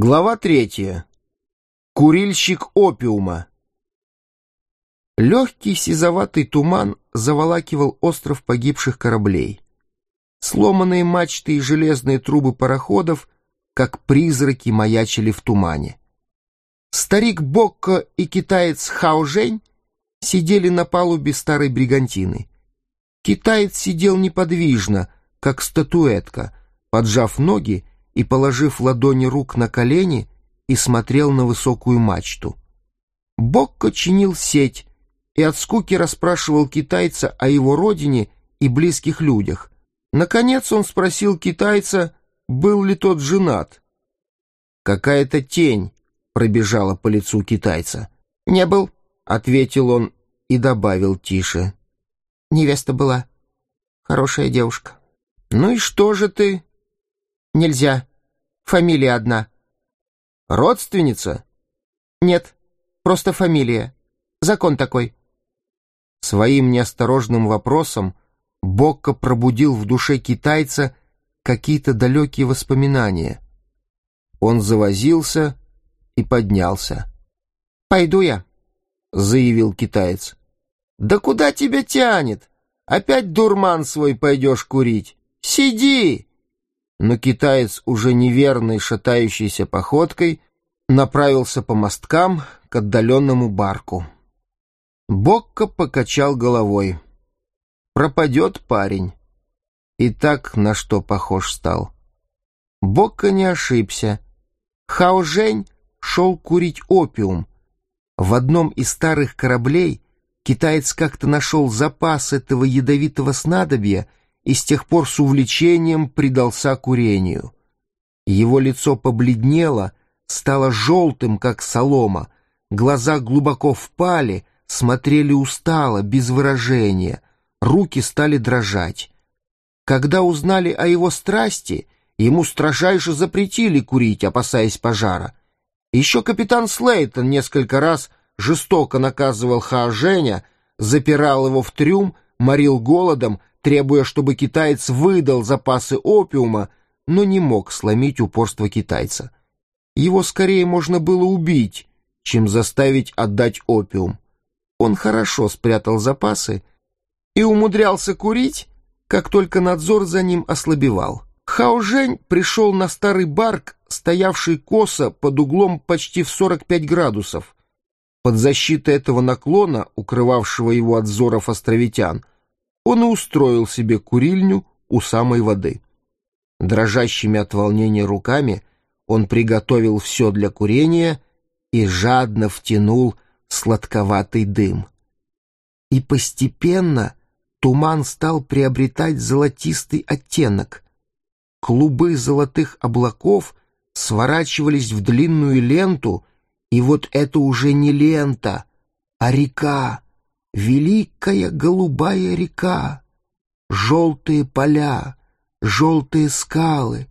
Глава третья. Курильщик опиума. Легкий сизоватый туман заволакивал остров погибших кораблей. Сломанные мачты и железные трубы пароходов, как призраки, маячили в тумане. Старик Бокко и китаец Хаожень сидели на палубе старой бригантины. Китаец сидел неподвижно, как статуэтка, поджав ноги и положив ладони рук на колени и смотрел на высокую мачту. Бокко чинил сеть и от скуки расспрашивал китайца о его родине и близких людях. Наконец он спросил китайца, был ли тот женат. Какая-то тень пробежала по лицу китайца. «Не был», — ответил он и добавил тише. «Невеста была. Хорошая девушка». «Ну и что же ты?» «Нельзя. Фамилия одна». «Родственница?» «Нет, просто фамилия. Закон такой». Своим неосторожным вопросом Бокко пробудил в душе китайца какие-то далекие воспоминания. Он завозился и поднялся. «Пойду я», — заявил китаец. «Да куда тебя тянет? Опять дурман свой пойдешь курить? Сиди!» Но китаец, уже неверной шатающейся походкой, направился по мосткам к отдаленному барку. Бокко покачал головой. «Пропадет парень». И так на что похож стал. Бокко не ошибся. Хао Жень шел курить опиум. В одном из старых кораблей китаец как-то нашел запас этого ядовитого снадобья и с тех пор с увлечением предался курению. Его лицо побледнело, стало желтым, как солома, глаза глубоко впали, смотрели устало, без выражения, руки стали дрожать. Когда узнали о его страсти, ему строжайше запретили курить, опасаясь пожара. Еще капитан Слейтон несколько раз жестоко наказывал Хаоженя, запирал его в трюм, морил голодом, требуя, чтобы китаец выдал запасы опиума, но не мог сломить упорство китайца. Его скорее можно было убить, чем заставить отдать опиум. Он хорошо спрятал запасы и умудрялся курить, как только надзор за ним ослабевал. Хаожень пришел на старый барк, стоявший косо под углом почти в 45 градусов. Под защитой этого наклона, укрывавшего его от взоров островитян, он и устроил себе курильню у самой воды. Дрожащими от волнения руками он приготовил все для курения и жадно втянул сладковатый дым. И постепенно туман стал приобретать золотистый оттенок — клубы золотых облаков сворачивались в длинную ленту, и вот это уже не лента, а река, великая голубая река, желтые поля, желтые скалы,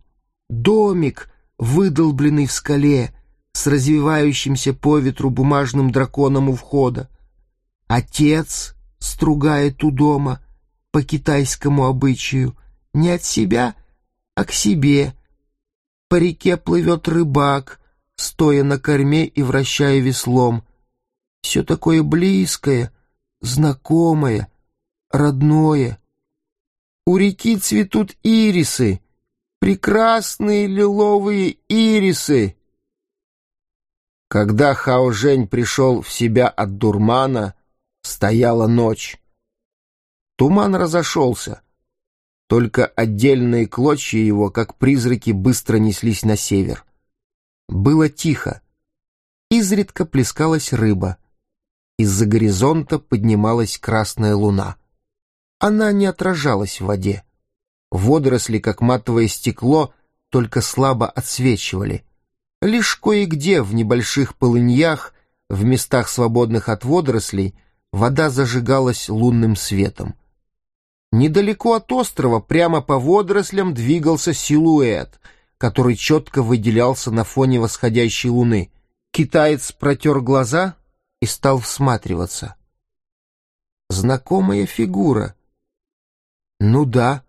домик, выдолбленный в скале, с развивающимся по ветру бумажным драконом у входа. Отец стругает у дома по китайскому обычаю, не от себя — а к себе. По реке плывет рыбак, стоя на корме и вращая веслом. Все такое близкое, знакомое, родное. У реки цветут ирисы, прекрасные лиловые ирисы. Когда Хао Жень пришел в себя от дурмана, стояла ночь. Туман разошелся. Только отдельные клочья его, как призраки, быстро неслись на север. Было тихо. Изредка плескалась рыба. Из-за горизонта поднималась красная луна. Она не отражалась в воде. Водоросли, как матовое стекло, только слабо отсвечивали. Лишь кое-где в небольших полыньях, в местах, свободных от водорослей, вода зажигалась лунным светом. Недалеко от острова, прямо по водорослям, двигался силуэт, который четко выделялся на фоне восходящей луны. Китаец протер глаза и стал всматриваться. Знакомая фигура. Ну да,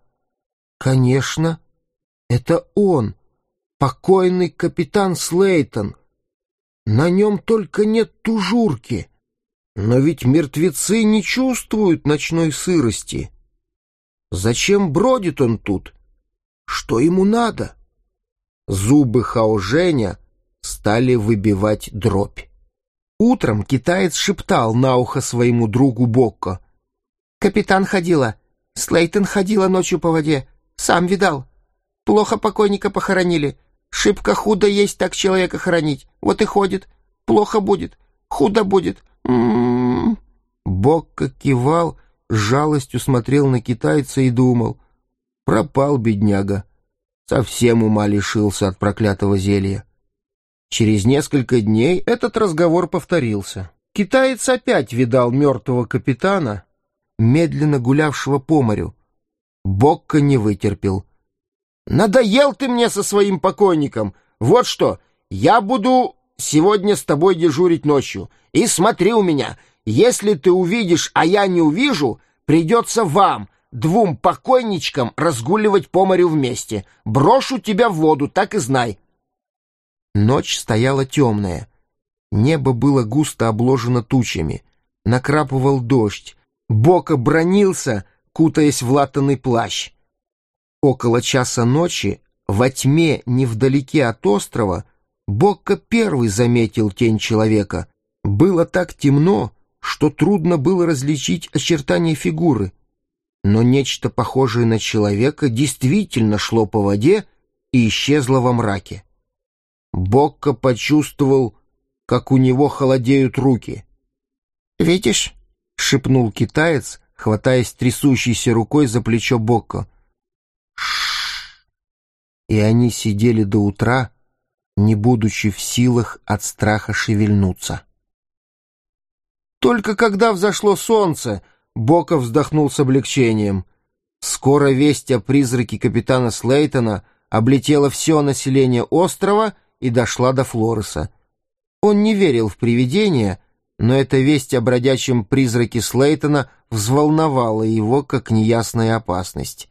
конечно, это он. покойный капитан Слейтон. На нем только нет тужурки. Но ведь мертвецы не чувствуют ночной сырости. Зачем бродит он тут? Что ему надо? Зубы Хаоженя стали выбивать дробь. Утром китаец шептал на ухо своему другу Бокко. «Капитан ходила. Слейтон ходила ночью по воде. Сам видал. Плохо покойника похоронили. Шибко худо есть так человека хоронить. Вот и ходит. Плохо будет. Худо будет. М-м-м. Бокко кивал, жалостью смотрел на китайца и думал. Пропал бедняга. Совсем ума лишился от проклятого зелья. Через несколько дней этот разговор повторился. Китаец опять видал мертвого капитана, медленно гулявшего по морю. Бокко не вытерпел. «Надоел ты мне со своим покойником! Вот что, я буду сегодня с тобой дежурить ночью. И смотри у меня, если ты увидишь, а я не увижу, придется вам, двум покойничкам, разгуливать по морю вместе. Брошу тебя в воду, так и знай». Ночь стояла темная. Небо было густо обложено тучами. Накрапывал дождь. Бока бронился, кутаясь в латанный плащ. Около часа ночи, во тьме невдалеке от острова, Бокко первый заметил тень человека. Было так темно, что трудно было различить очертания фигуры. Но нечто похожее на человека действительно шло по воде и исчезло во мраке. Бокко почувствовал, как у него холодеют руки. «Видишь?» — шепнул китаец, хватаясь трясущейся рукой за плечо Бокко. Ш И они сидели до утра, не будучи в силах от страха шевельнуться. Только когда взошло солнце, Бока вздохнул с облегчением. Скоро весть о призраке капитана Слейтона облетела все население острова и дошла до Флореса. Он не верил в привидения, но эта весть о бродячем призраке Слейтона взволновала его, как неясная опасность.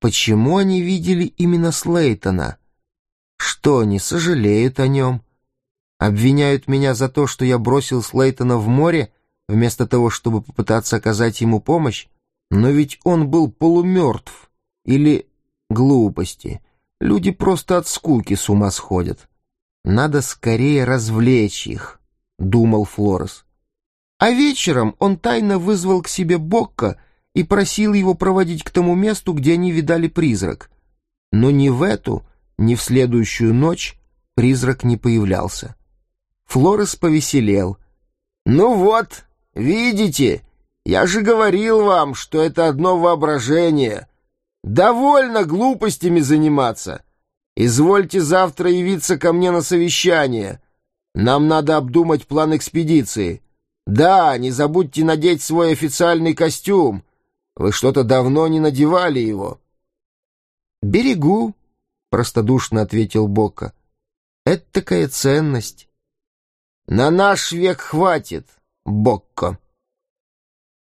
Почему они видели именно Слейтона? Что они сожалеют о нем? Обвиняют меня за то, что я бросил Слейтона в море, вместо того, чтобы попытаться оказать ему помощь? Но ведь он был полумертв. Или глупости. Люди просто от скуки с ума сходят. Надо скорее развлечь их, — думал Флорес. А вечером он тайно вызвал к себе Бокка и просил его проводить к тому месту, где они видали призрак. Но ни в эту, ни в следующую ночь призрак не появлялся. Флорес повеселел. «Ну вот, видите, я же говорил вам, что это одно воображение. Довольно глупостями заниматься. Извольте завтра явиться ко мне на совещание. Нам надо обдумать план экспедиции. Да, не забудьте надеть свой официальный костюм. Вы что-то давно не надевали его». «Берегу», — простодушно ответил Бока. «Это такая ценность». «На наш век хватит, Бокко».